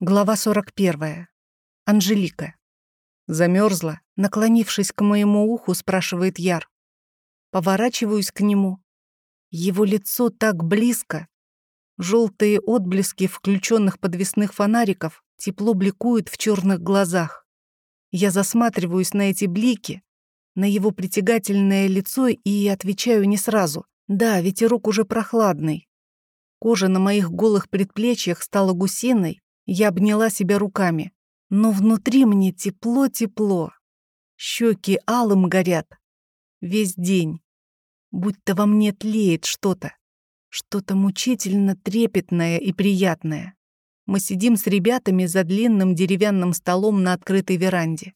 Глава 41. Анжелика. Замерзла, наклонившись к моему уху, спрашивает Яр. Поворачиваюсь к нему. Его лицо так близко. Желтые отблески включенных подвесных фонариков тепло бликуют в черных глазах. Я засматриваюсь на эти блики, на его притягательное лицо и отвечаю не сразу. Да, ветерок уже прохладный. Кожа на моих голых предплечьях стала гусиной, я обняла себя руками. Но внутри мне тепло-тепло. Щеки алым горят. Весь день. Будто во мне тлеет что-то. Что-то мучительно трепетное и приятное. Мы сидим с ребятами за длинным деревянным столом на открытой веранде.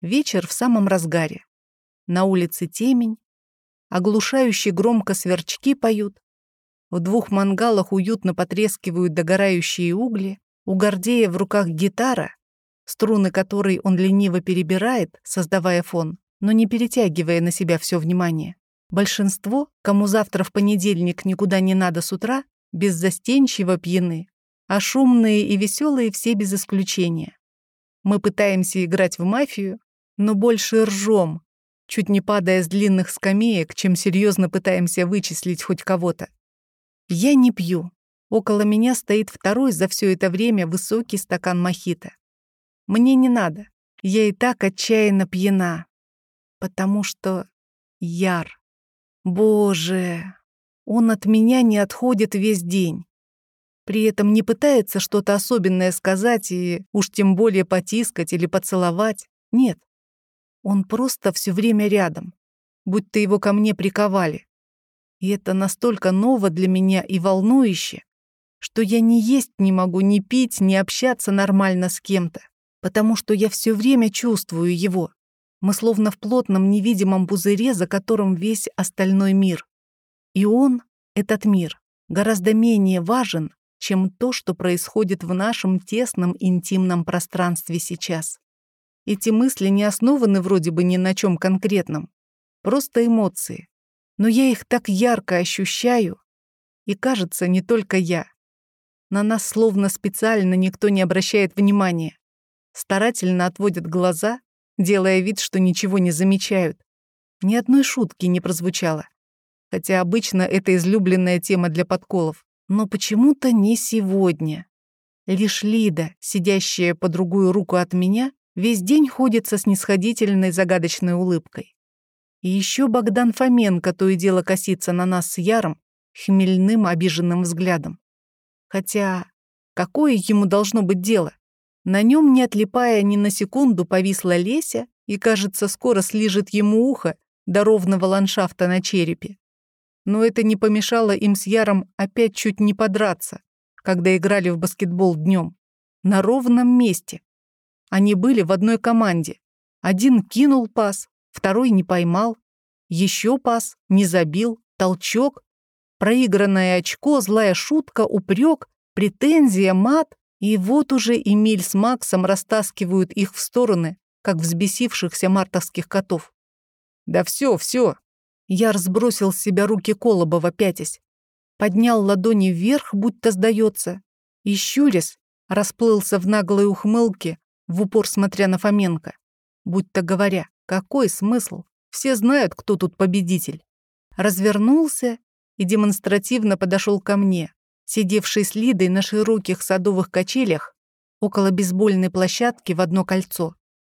Вечер в самом разгаре. На улице темень. Оглушающе громко сверчки поют. В двух мангалах уютно потрескивают догорающие угли. У Гордея в руках гитара, струны которой он лениво перебирает, создавая фон, но не перетягивая на себя все внимание. Большинство, кому завтра в понедельник никуда не надо с утра, беззастенчиво пьяны, а шумные и веселые все без исключения. Мы пытаемся играть в мафию, но больше ржем, чуть не падая с длинных скамеек, чем серьезно пытаемся вычислить хоть кого-то. Я не пью, Около меня стоит второй за все это время высокий стакан мохито. Мне не надо. Я и так отчаянно пьяна. Потому что Яр. Боже, он от меня не отходит весь день. При этом не пытается что-то особенное сказать и уж тем более потискать или поцеловать. Нет. Он просто все время рядом, будто его ко мне приковали. И это настолько ново для меня и волнующе, что я ни есть не могу, ни пить, ни общаться нормально с кем-то, потому что я все время чувствую его. Мы словно в плотном невидимом пузыре, за которым весь остальной мир. И он, этот мир, гораздо менее важен, чем то, что происходит в нашем тесном интимном пространстве сейчас. Эти мысли не основаны вроде бы ни на чем конкретном, просто эмоции. Но я их так ярко ощущаю, и кажется, не только я. На нас словно специально никто не обращает внимания. Старательно отводят глаза, делая вид, что ничего не замечают. Ни одной шутки не прозвучало. Хотя обычно это излюбленная тема для подколов. Но почему-то не сегодня. Лишь Лида, сидящая по другую руку от меня, весь день ходит со снисходительной загадочной улыбкой. И еще Богдан Фоменко то и дело косится на нас с Яром хмельным обиженным взглядом. Хотя какое ему должно быть дело? На нем, не отлипая ни на секунду, повисла Леся и, кажется, скоро слижет ему ухо до ровного ландшафта на черепе. Но это не помешало им с Яром опять чуть не подраться, когда играли в баскетбол днем. На ровном месте. Они были в одной команде. Один кинул пас, второй не поймал. Еще пас, не забил, толчок, Проигранное очко, злая шутка, упрек, претензия, мат. И вот уже Эмиль с Максом растаскивают их в стороны, как взбесившихся мартовских котов. «Да все, все!» Я разбросил с себя руки Колобова, пятясь. Поднял ладони вверх, будто сдается. И щурясь, расплылся в наглой ухмылке, в упор смотря на Фоменко. Будто говоря, какой смысл? Все знают, кто тут победитель. Развернулся и демонстративно подошел ко мне, сидевший с Лидой на широких садовых качелях около бейсбольной площадки в одно кольцо.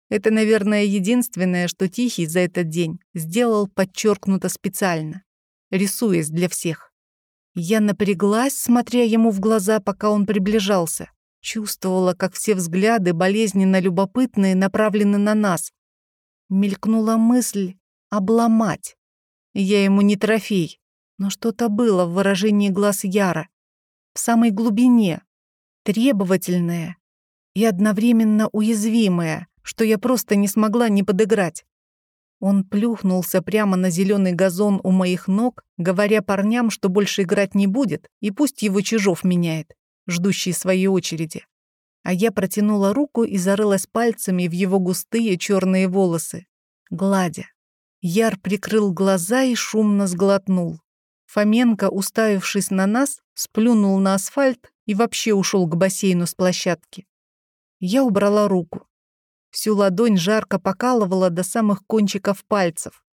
Это, наверное, единственное, что Тихий за этот день сделал подчеркнуто специально, рисуясь для всех. Я напряглась, смотря ему в глаза, пока он приближался. Чувствовала, как все взгляды, болезненно любопытные, направлены на нас. Мелькнула мысль обломать. Я ему не трофей. Но что-то было в выражении глаз Яра, в самой глубине, требовательное и одновременно уязвимое, что я просто не смогла не подыграть. Он плюхнулся прямо на зеленый газон у моих ног, говоря парням, что больше играть не будет, и пусть его Чижов меняет, ждущий своей очереди. А я протянула руку и зарылась пальцами в его густые черные волосы, гладя. Яр прикрыл глаза и шумно сглотнул. Фоменко, уставившись на нас, сплюнул на асфальт и вообще ушел к бассейну с площадки. Я убрала руку. Всю ладонь жарко покалывала до самых кончиков пальцев.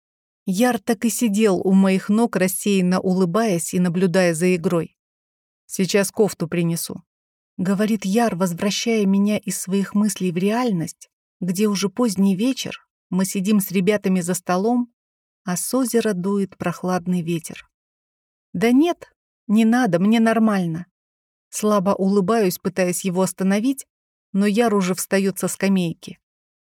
Яр так и сидел у моих ног, рассеянно улыбаясь и наблюдая за игрой. «Сейчас кофту принесу», — говорит Яр, возвращая меня из своих мыслей в реальность, где уже поздний вечер, мы сидим с ребятами за столом, а с озера дует прохладный ветер. «Да нет, не надо, мне нормально». Слабо улыбаюсь, пытаясь его остановить, но Яр уже встает со скамейки.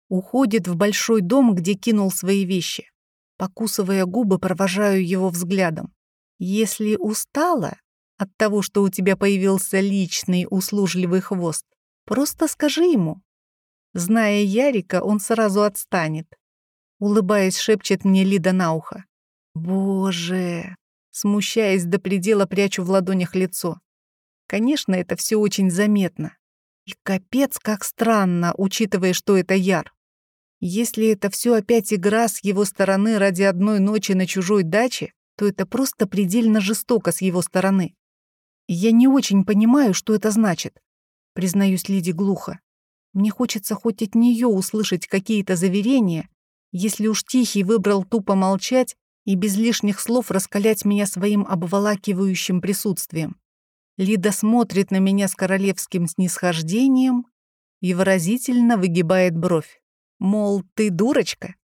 Уходит в большой дом, где кинул свои вещи. Покусывая губы, провожаю его взглядом. Если устала от того, что у тебя появился личный услужливый хвост, просто скажи ему. Зная Ярика, он сразу отстанет. Улыбаясь, шепчет мне Лида на ухо. Боже! Смущаясь до предела, прячу в ладонях лицо. Конечно, это все очень заметно. И капец, как странно, учитывая, что это Яр. Если это все опять игра с его стороны ради одной ночи на чужой даче, то это просто предельно жестоко с его стороны. Я не очень понимаю, что это значит, признаюсь Лиде глухо. Мне хочется хоть от нее услышать какие-то заверения, если уж Тихий выбрал тупо молчать и без лишних слов раскалять меня своим обволакивающим присутствием. Лида смотрит на меня с королевским снисхождением и выразительно выгибает бровь. Мол, ты дурочка?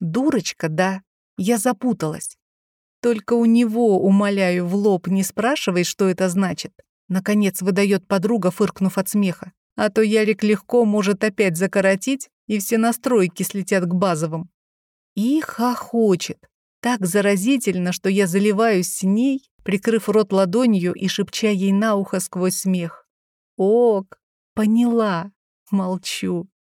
Дурочка, да. Я запуталась. Только у него, умоляю, в лоб не спрашивай, что это значит. Наконец выдает подруга, фыркнув от смеха. А то Ярик легко может опять закоротить, и все настройки слетят к базовым. И хохочет. Так заразительно, что я заливаюсь с ней, прикрыв рот ладонью и шепча ей на ухо сквозь смех. «Ок, поняла, молчу».